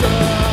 girl